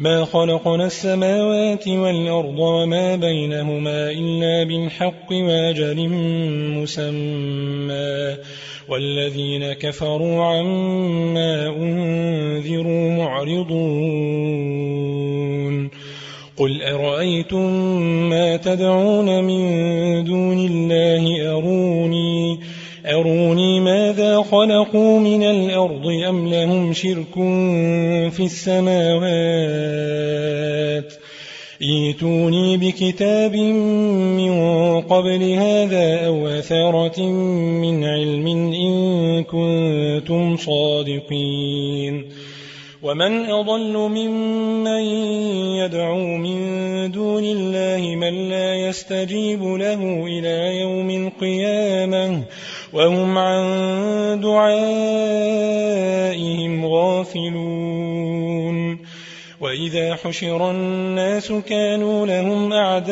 ما خلقنا السماوات والأرض وما بينهما إلا بالحق وأجل مسمى. والذين كفروا عما أنذروا معرضون. قل أرأيتم ما تدعون من دون الله أروني أروني ماذا خلقوا من الأرض أم لهم شرك في السماوات؟ إيتوني بكتاب من قبل هذا أو أثارة من علم إن كنتم صادقين. ومن أضل ممن يدعو من دون الله من لا يستجيب له إلى يوم القيامة. وهم عن دعائهم غافلون. وإذا حشر الناس كانوا لهم أعداء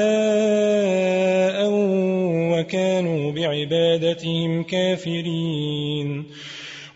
وكانوا بعبادتهم كافرين.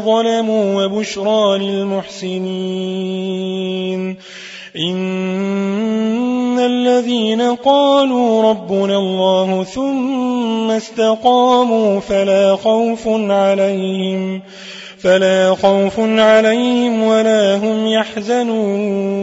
ظلموا وبشرى للمحسنين. إن الذين قالوا ربنا الله ثم استقاموا فلا خوف عليهم فلا خوف عليهم ولا هم يحزنون.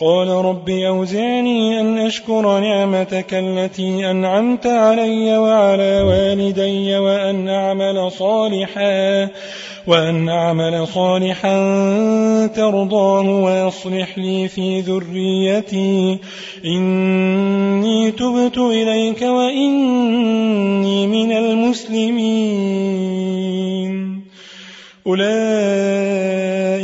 قال رب أوزعني أن أشكر نعمتك التي أنعمت علي وعلى والدي وأن أعمل صالحا وأن أعمل صالحا ترضاه ويصلح لي في ذريتي. إني تبت إليك وإني من المسلمين.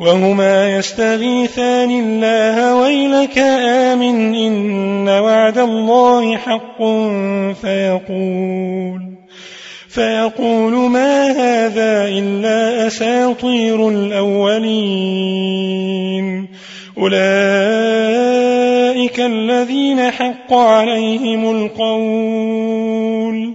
وهما يستغيثان الله ويلك آمن إن وعد الله حق فيقول فيقول ما هذا إلا أساطير الأولين أولئك الذين حق عليهم القول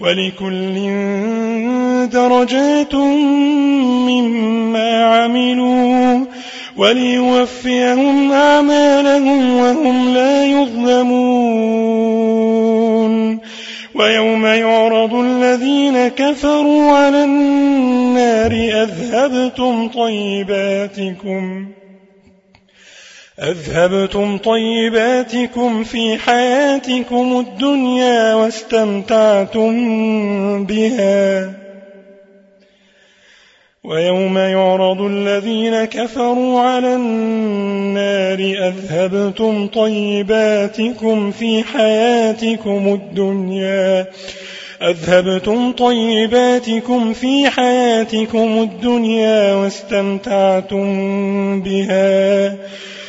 ولكل درجات مما عملوا وليوفيهم أعمالهم وهم لا يظلمون ويوم يعرض الذين كفروا على النار أذهبتم طيباتكم أذهبتم طيباتكم في حياتكم الدنيا واستمتعتم بها. ويوم يعرض الذين كفروا على النار أذهبتم طيباتكم في حياتكم الدنيا. أذهبتم طيباتكم في حياتكم الدنيا واستمتعتم بها.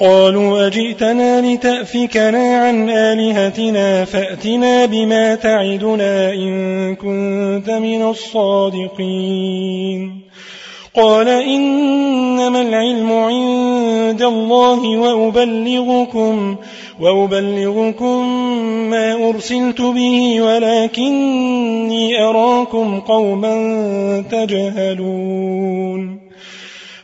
قالوا أجئتنا لتأفكنا عن آلهتنا فأتنا بما تعدنا إن كنت من الصادقين. قال إنما العلم عند الله وأبلغكم وأبلغكم ما أرسلت به ولكني أراكم قوما تجهلون.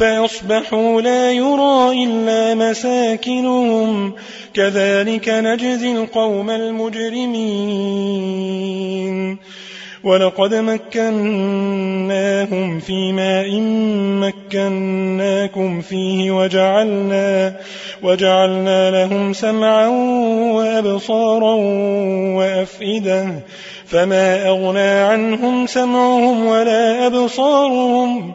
فيصبحوا لا يرى إلا مساكنهم. كذلك نجزي القوم المجرمين. ولقد مكناهم في ماء مكناكم فيه وجعلنا وجعلنا لهم سمعا وأبصارا وأفئدة. فما أغنى عنهم سمعهم ولا أبصارهم.